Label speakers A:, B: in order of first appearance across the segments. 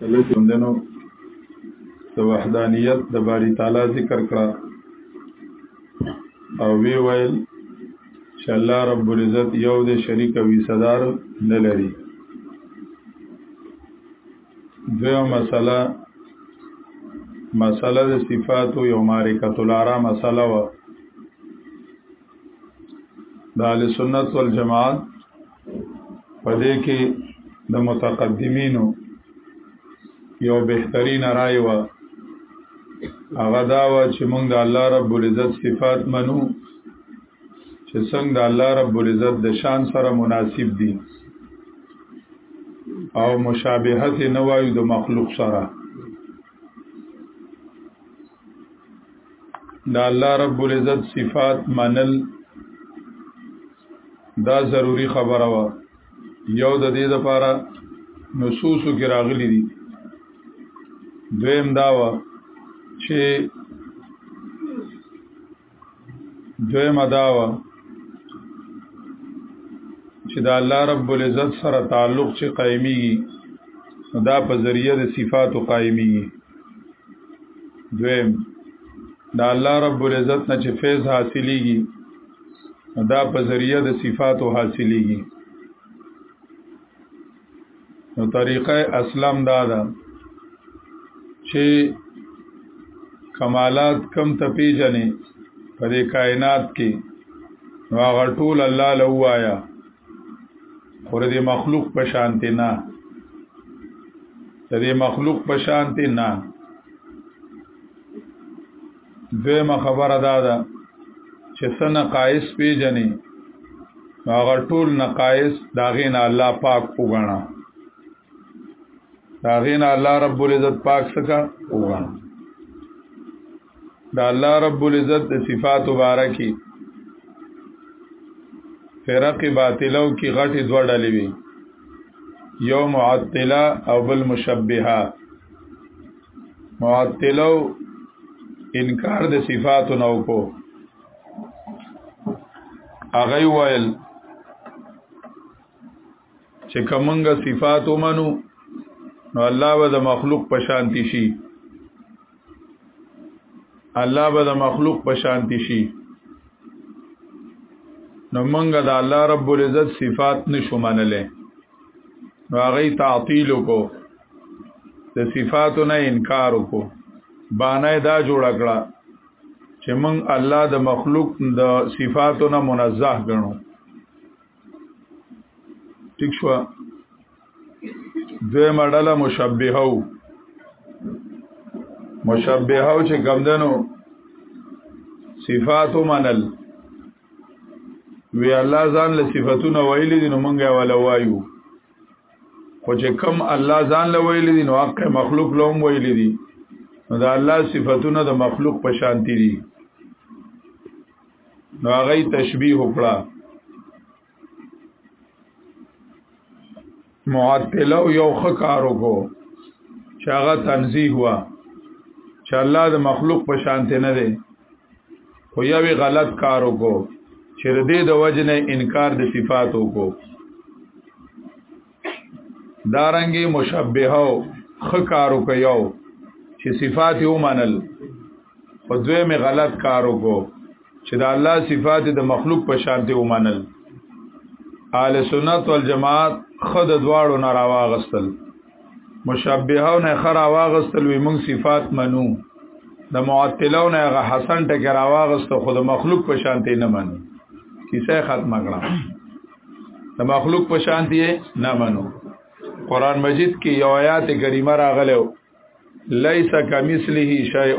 A: کله چې وندنو د وحدانیت د باری تعالی ذکر کړه او وی ویل چې الله رب العزت یو د شریک وی صدر نه لري دوه مسله مسله د صفات او یو معرکه الارا مسله و د سنت والجماعت پدې کې د متقدمینو یو بهترین رائے و هغه دا و چې موږ د الله رب العزت صفات منو چې څنګه د الله رب العزت د شان سره مناسب دي او مشابهت نه وایو د مخلوق سره د الله رب العزت صفات منل دا ضروری خبره وا یو د دې لپاره نصوصو کې راغلي دي دویم دا وا چې دویم دا وا چې دا الله رب العزت سره تعلق چې قائميږي دا په ذریعہ د صفاتو قائميږي دویم دا الله رب العزت نه چې فیض حاصلېږي دا په ذریعہ د صفاتو حاصلېږي نو طریقه اسلام دا ده چې کمالات کم ته پیژنې په دې کائنات کې نو هغه ټول الله له وایا خو دې مخلوق په شانته نه دې مخلوق په شانته نه دویمه خبره دا ده چې څه نقایص پیژنې هغه ټول نقایص دا غین الله پاک وګڼه دا غین الله رب العزت پاک څخه وګڼه دا الله رب العزت د صفات مبارکي فرق باطلو کې غټي دوه ډلې وي یو معطله او بل مشبهه معطلو انکار د صفاتو نو کو اغه ویل چې کومنګه صفات ومنو نو الله به د مخلوق په شانتی شي الله به د مخلوق په شانتی شي نو منګه د الله رب العزت صفات نشو منلې نو هغه تعطیل کو د صفاتو نه انکار کو باندې دا جوړ کړه چې موږ الله د مخلوق د صفاتو نه منزه ګڼو ٹھیک شو دوی مړله مشبهه وو مشبهه چې کمدنو صفاتو منل وی الله ځان له صفاتونه ویلي دي نو مونږه ولا وایو خو چې کم الله ځان له ویلي دي نو حق مخلوق له هم ویلي دي نو دا الله صفاتونه د مخلوق په شانتی دي نو هغه تشبیه وکړه معطله یو خکارو کو چې هغه تنزیه وا چې الله د مخلوق په شانته نه دی خو یو غلط کارو کو چې د دې د وجنه انکار د صفاتو کو دارنګي مشبهه خکارو کو یو چې صفات یې ومنل خو دوی می غلط کارو کو چې د الله صفات د مخلوق په شان دی ومنل اهل سنت والجماعت خود دواړو نه راواغستل مشبهو نه خرا واغستل وی موږ صفات منو د معطلو نه غ حسن ټکر راواغست خو د مخلوق په شان دی نه منو کیسه ختمه کړه د مخلوق په شان دی نه منو قران مجید کې یو آیات کریمه راغلو لیس کمثله شیء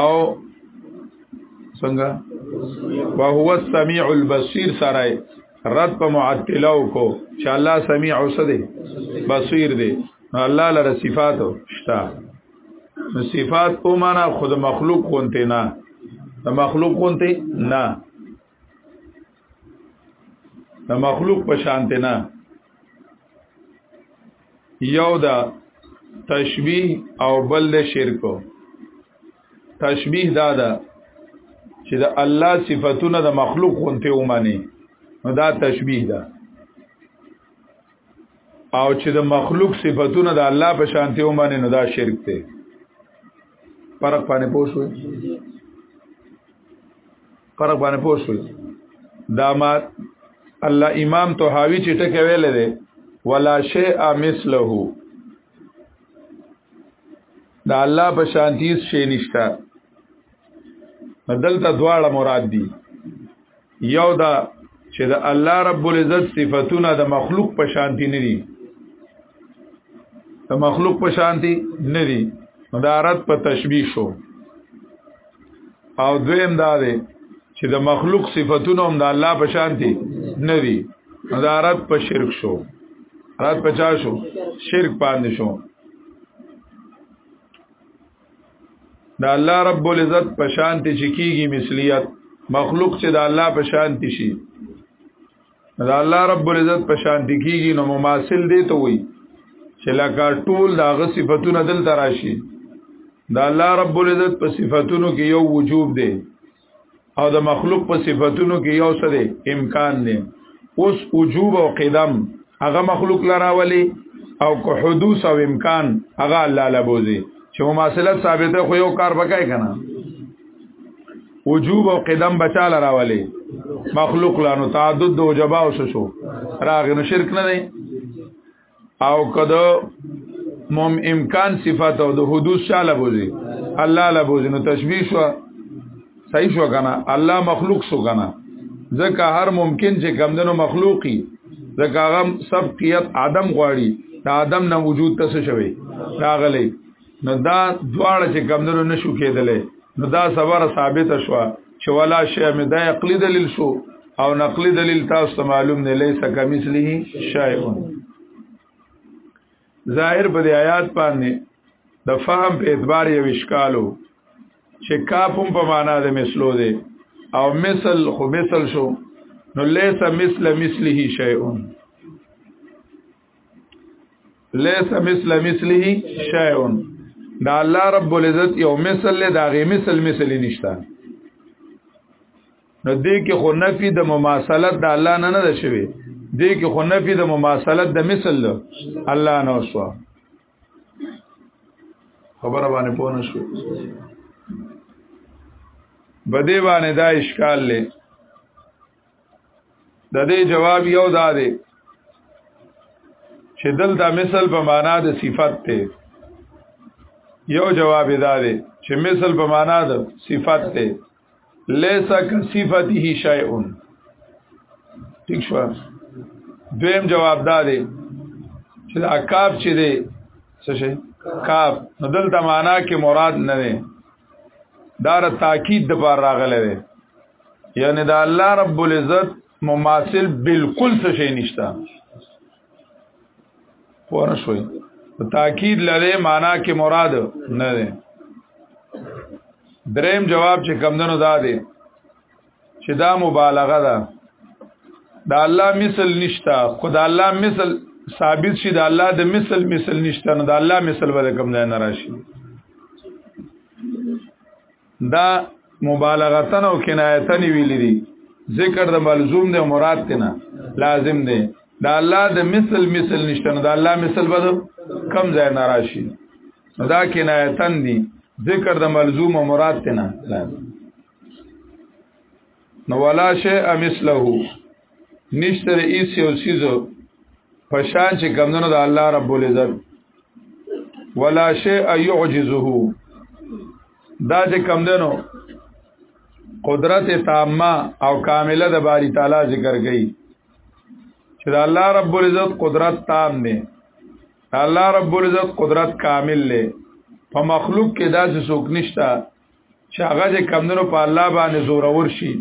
A: او څنګه وهو السميع البصير سره رد په معطله کو چې الله سميع او څه دی بصير دی الله لره صفات شته نو صفات په معنا خود مخلوق غونته نه د مخلوق غونته نه د مخلوق په شان نه یو دا تشبیه او بل د شرکو تشبیه دا ده چې د الله صفاتونه د مخلوق غونته وماني نو دا تشبیه ده او چې د مخلوق صفاتونه د الله په شانته وماني نو دا شرک دی فرق باندې پوښوي فرق باندې پوښول دا ما الله امام طحاوی چې ټکه ویل دی ولا شیء مثله دا الله په شانتی شي نشتا دلته دواړه مراد دي یو دا چې د الله رب العزت صفاتونه د مخلوق په شانتی نه دي د مخلوق په شانتی نه دي دا رد په تشبیه شو او دویم دا دی چې د مخلوق صفاتونه هم د الله په شان دي نه دي دا رد په شرک شو رد په چا شو شرک باندې شو د الله رب العزت په شان ته چې کیږي مثلیت مخلوق چې د الله په شان شي دا الله رب العزت په شانتی کیږي نو مماثل دی ته وي چې لکه ټول دا غ صفاتونه دل تراشي دا الله رب العزت په صفاتونو کې یو وجوب دی او د مخلوق په صفاتونو کې یو څه دی امکان دی اوس وجوب او قدم هغه مخلوق لراولي او که حدوث او امکان هغه الله لبوزي چې مماثلت ثابته خو یو کار وکای کنه وجوب او قدم بچاله راولي مخلوق لانو تعدد د وجبا او شو راغ نو شرک نه دی او کده مم امکان صفات او د حدوث شاله بوزي الله لا بوزي نو تشبيه شو صحیح شو کنه الله مخلوق شو کنه ځکه هر ممکن چې کمندنو مخلوقي ځکه هغه سبقیت عدم غواړي دا عدم نه وجود تاسو شوی راغلی نو دا دواړه چې کمندونو نشو کېدلې نو دا صبر ثابت شو چې ولا شی مې دا عقلی دلیل شو او نقلی دلیل تاسو ته معلوم نه لیسا کمثله شیء ظاهر په دې آیات باندې د فهم په اعتبار یو اشکالو چې کاف هم په معنا د مثلو دی او مثل خو مثل شو نو لیسا مثل مثله شیء ليس مثل مثله شيء دا الله رب العزت یو مثل له داغه مثل مثل نشته نو دې کې خو نفي د مماثلت د الله نه نه شوي دې کې خو نفي د مماثلت د مثل له الله نه وسو خبره باندې پوه نه شو بده باندې دا اشکال لې د دې جواب یو دا دی چې دلته مثل په معنا د صفت ته یو جواب دا دی چې مثل په معنا د صفت ته لیسا ک صفته شیء ٹھیک شو دویم جواب دا دی چې دا کاف چې دی څه شي کاف نو دلته معنا کې مراد نه دی دا را تاکید د بار راغله دی یعنی دا الله رب العزت مماثل بالکل څه شي نشته پوه شوي تاکید لري معنا کې مراد نه ده دریم جواب چې کمندونو دا دی چې دا مبالغه ده دا الله مثل نشته خدای الله مثل ثابت شي دا الله د مثل مثل نشته نو دا الله مثل به کوم ځای نه راشي دا مبالغتن او کنایتن ویل دي ذکر د ملزوم دی مراد تینا لازم دی دا الله د مثل مثل نشته دا الله مثل بده کم ځای ناراضي دا کنایتن دي ذکر د ملزوم او مراد تینا لازم نو ولا شی امثله نشته د ایس یو سیزو پشان چې کمندونو د الله رب العزت ولا شیء یعجزه دا چې کمندونو قدرت تامه او کامله د باری تعالی ذکر کړي چې د الله رب العزت قدرت تام دی الله رب العزت قدرت کامل دی په مخلوق کې داسې څوک نشته چې هغه د کمندونو په الله باندې زور ور شي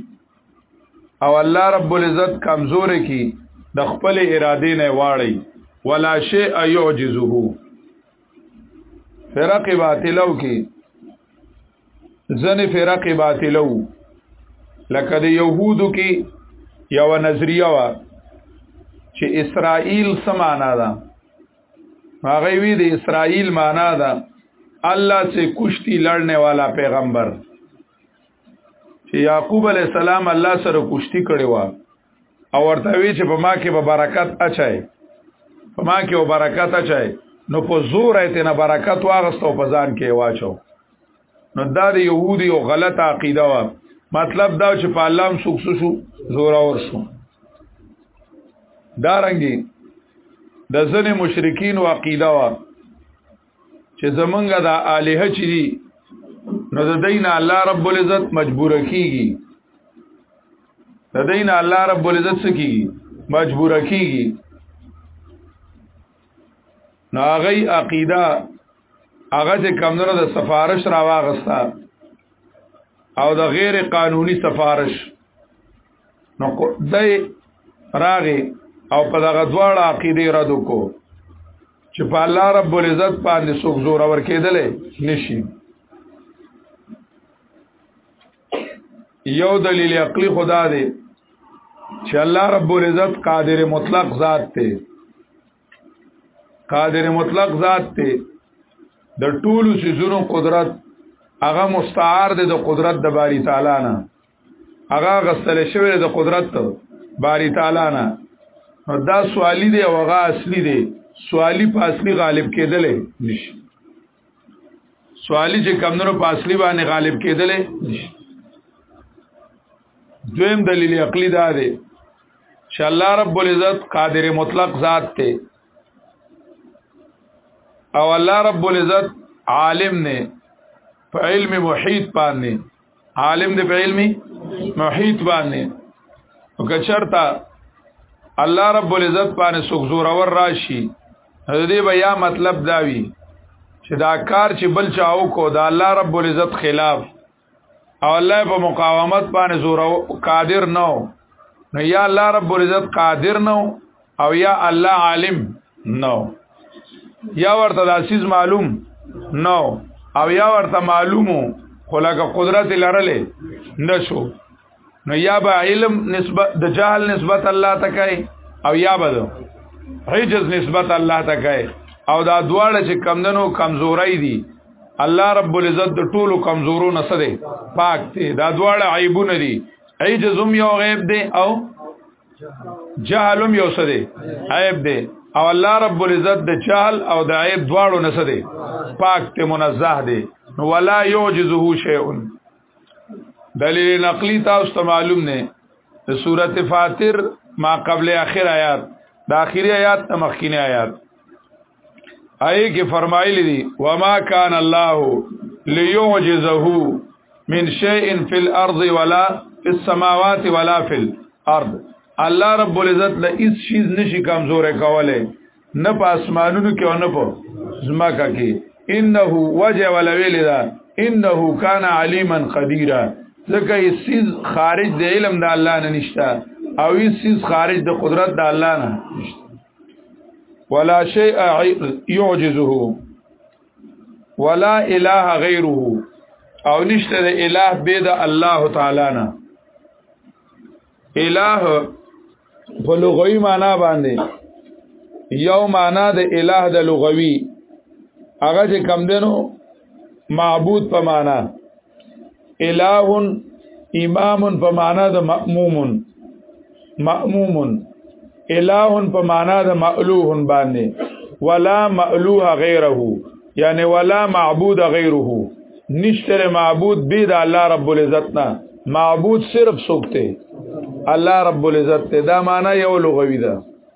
A: او الله رب العزت کمزور کی د خپل اراده نه واړی ولا شی ایعجزه فرق باطلو کی ځنه فرق باطلو لکه د يهودو کی یو نظریه وا چې اسرائیل سمانا ده هغه وی د اسرائیل معنا ده الله سے کشتی لړنے والا پیغمبر چې یعقوب علی السلام الله سره کشتی کړي وا او ورته وی چې په ما کې به برکت اچای په ما کې به برکت اچای نو په زور ایت نه برکت واغستو په ځان کې واچو نو دا د يهودي او غلطه عقیده وا مطلب دا چې په الله هم سوکس شو زور اور شو دا رنګي د ځنې مشرکین او عقیده وا چې زمونږ د الہ چې دي نو د دین الله رب العزت مجبور کیږي د دین الله رب العزت سکیږي مجبور کیږي نو هغه عقیده هغه چې کمندونو د سفارش راواغستا او د غیر قانوني سفارش نو دای راغي او په دغه دواړه عقیده را دکو چې په الله رب العزت باندې څوک زور ور کېدلې نشي یو دلیل عقلی خدا دی چې الله رب العزت قادر مطلق ذات دی قادر مطلق ذات ته د ټولو سيزونو قدرت هغه مستعار دی د قدرت د باری تعالی نه هغه غسل شوی د قدرت باری تعالی نه نو دا سوالی دی او هغه اصلي دی سوالی په اصلي غالب کېدل نشي سوالی چې کمنو په اصلي باندې غالب کېدلې دویم دلیل عقلی دا دی چې الله رب العزت قادر مطلق ذات ته او الله رب العزت عالم نه په علم محیط باندې عالم دی په علمي محیط باندې وکچرتا الله رب العزت باندې سوک زور اور راشي دې بیا مطلب داوی چې دا کار چې بل چاو کو دا الله رب العزت خلاف او الله په مقاومت باندې زور قادر نه نو یا الله رب العزت قادر نه او یا الله عالم نو یا ورته د عزیز معلوم نو او یا ورته معلومو خلاقه قدرت لرلې نشو نو یا به علم نسبت د جهل نسبت الله ته کوي او یا به عجز نسبت الله ته کوي او دا دواړه چې کمندنو کمزورای دي الله رب العزت د ټولو کمزورو نه سره پاک دي دا دواړه عیبونه دي عجز هم یو غیب دي او جهلم یو څه دی عیب دی او الله رب العزت د جهل او د عیب دواړو نه څه دی پاک ته منزه دی نو ولا یعجزه شیء دلیل نقلی تاسو ته معلوم نه د سورته فاتر ما قبل اخر آیات د اخیری آیات ته مخکینی آیات آی کې فرمایلی دي وما کان الله ليعجزه من شيء في الارض ولا في السماوات ولا في الارض الله رب العزت له هیڅ شي نشي کمزورې کوله نه په اسمانونو کې او نه په زمکه کې انه وجه ولا ویل دا انه کان علیما قدیرا ځکه هیڅ خارج د علم د الله نه نشته او هیڅ خارج د قدرت د الله نه نشته ولا شيء يعجزه ولا اله غيره او نشته د اله به د الله تعالی نه اله په لغوي معنا باندې یو معنا د اله د لغوي هغه چې کم دنو معبود په معنا الہ امام په معنا د مأموم مأموم الہ په معنا د مألوه باندې ولا مألوه غیره یعنی ولا معبود غیره نشتره معبود به د الله رب العزت نه معبود صرف سوکته الله رب العزت ته دا معنا یو لغوی ده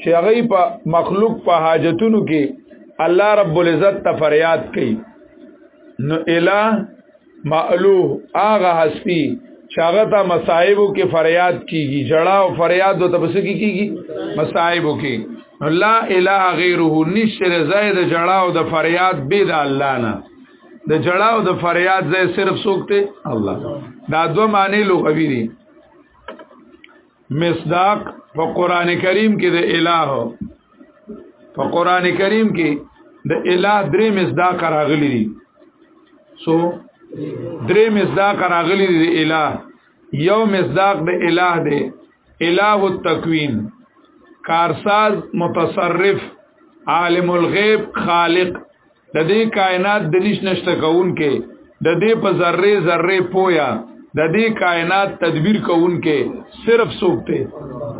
A: چې هغه په مخلوق په حاجتونو کې الله رب العزت ته فریاد کوي نو اله معلو هغه هستی چې هغه ته مصايبو کې فریاد کیږي جړه او فریاد د تبسو کې کیږي مصايبو کې لا اله غیره نشر زید جړه او د فریاد به د الله نه د جړه او د فریاد زې صرف سوکته الله دا دوه معنی لغوي دي مصداق په قران کریم کې د الہ په قران کریم کې د الہ درې مصداق راغلي دي سو درې مصداق راغلي دي د الہ یو مصداق د الہ دی الہ التکوین کارساز متصرف عالم الغیب خالق د دې کائنات د نش نشته کون کې د دې په ذره ذره پویا د دې کائنات تدبیر کون کې صرف سوکته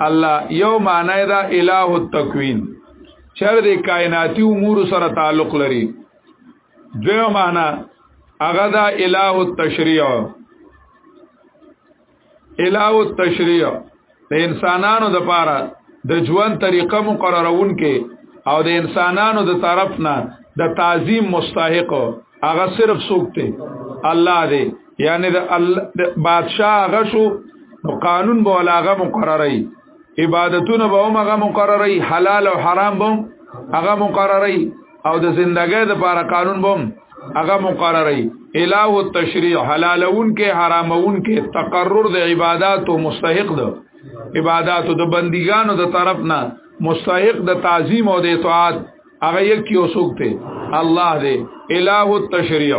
A: الله یو معنی دا الہ التکوین چر دې کائناتی امور سره تعلق لري دویو معنی هغه دا الہ التشریع الہ التشریع د انسانانو د پاره د ژوند طریقه مقررون کې او د انسانانو د طرف نه د تعظیم مستحق هغه صرف سوکته الله دی یعنی د بادشاہ هغه شو قانون به ولاغه مقررای عبادتونه به هم هغه مقرري حلال او حرام به هغه مقرري او د زندګۍ د لپاره قانون به هغه مقرري الہ التشریع حلالون کې حرامون کې تقرر د عبادت او مستحق ده عبادت د بندګانو د طرف نه مستحق د تعظیم او د اطاعت هغه یک یو سوکته الله دې الہ التشریع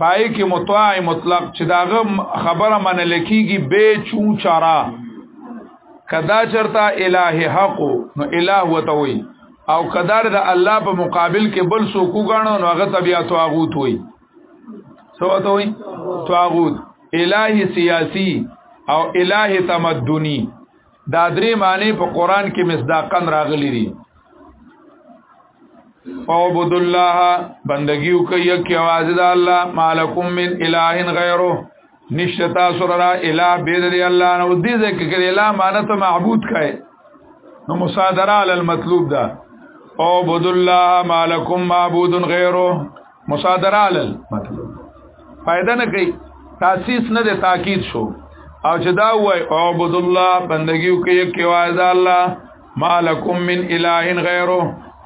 A: پای کې مطاع مطلق چې داغه خبره منل کیږي به چو چارا کدا چرتا الہ حق نو الہ وتوي او قدر د الله په مقابل کې بل سو کو غاڼو نو هغه طبيعت طاغوت وي سو وتوي طاغوت الہ سیاسی او الہ تمدنی دا درې معنی په قران کې مصداقا راغلي دي فعبد الله بندگی وکي کی आवाज د الله مالکم من اله غیره نشته تاسو را اله بيد دی الله نو دې ځکه کې اله معنی ته معبود کای نو مصادره علی المطلوب ده عبد الله مالکم معبود غیره مصادره علی المطلوب فائدہ نه کوي تاسیس نه ده تاکید شو او چې دا وای عبد الله بندگی وکي کی आवाज الله مالکم من اله غیره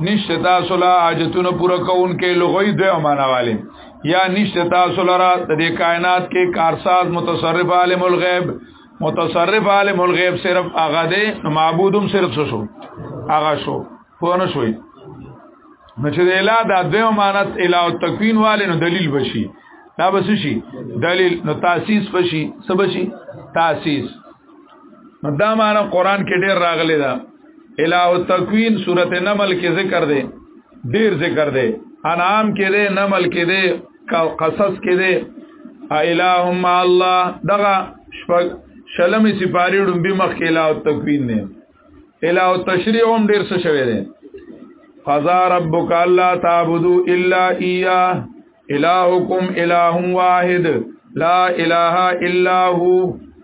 A: نشته تاسو لا حاجتونه پوره کون کې لغوي دوه معنا والے یا نشته تاسو لرا د دې کائنات کې کارساز متصرف عالم الغیب متصرف عالم الغیب صرف هغه دی نو معبودم صرف شو هغه شو په نو شوي نو چې د اله د دوه معنا اله او تکوین والے نو دلیل بشي دا بس شي دلیل نو تاسیس بشي سبشي تاسیس دا معنا قران کې ډېر راغلی دا الہ التکوین سورته نمل کې ذکر دی ډېر ذکر دی انعام کې دی نمل کې دی قصص کې دی الہ ما الله دغه شپږ شلمې سپاری ډمبي مخ کې الہ التکوین نه الہ التشریع هم ډېر څه شوی دی قضا ربک الله تعبدو الا اياه الہکم الہ واحد لا اله الا هو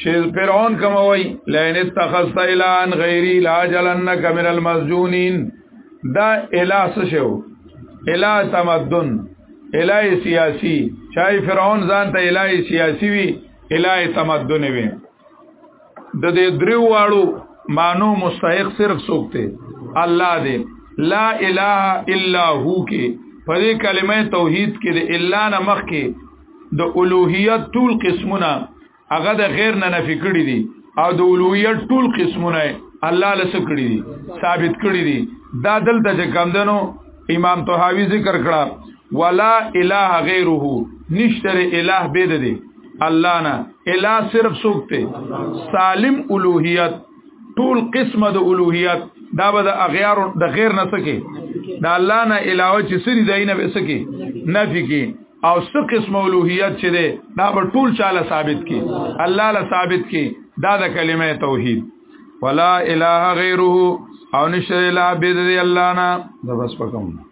A: چې فرعون کوم وای لئن اتخذت الهان غیری لاجلنک من المسجونین دا اله څه شو اله تمدن اله سیاسی چای فرعون ځان ته اله سیاسی وی اله تمدن وی د دې دریو واړو مانو مستحق صرف سوکته الله دې لا اله الا هو کې په دې کلمه توحید کې د الا نه مخ کې د الوهیت ټول قسمونه هغه د غیر نه نفي کړی دي او د الوهیت ټول قسمونه الله لس کړی دي ثابت کړی دي دا دلته چې کم دنو امام طحاوی ذکر کړه ولا اله غیره نشتره اله بيد دي الله نه اله صرف سوکته سالم الوهیت ټول قسمه د الوهیت دا به د اغیار د غیر نه سکے دا الله نه علاوه چې سری دینه به سکے نفي کې او څه قسم اولوهیت چې ده دا به ټول چاله ثابت کی الله له ثابت کی دا د کلمه توحید ولا اله غیره او نشر الا بذ الله نه بس پکم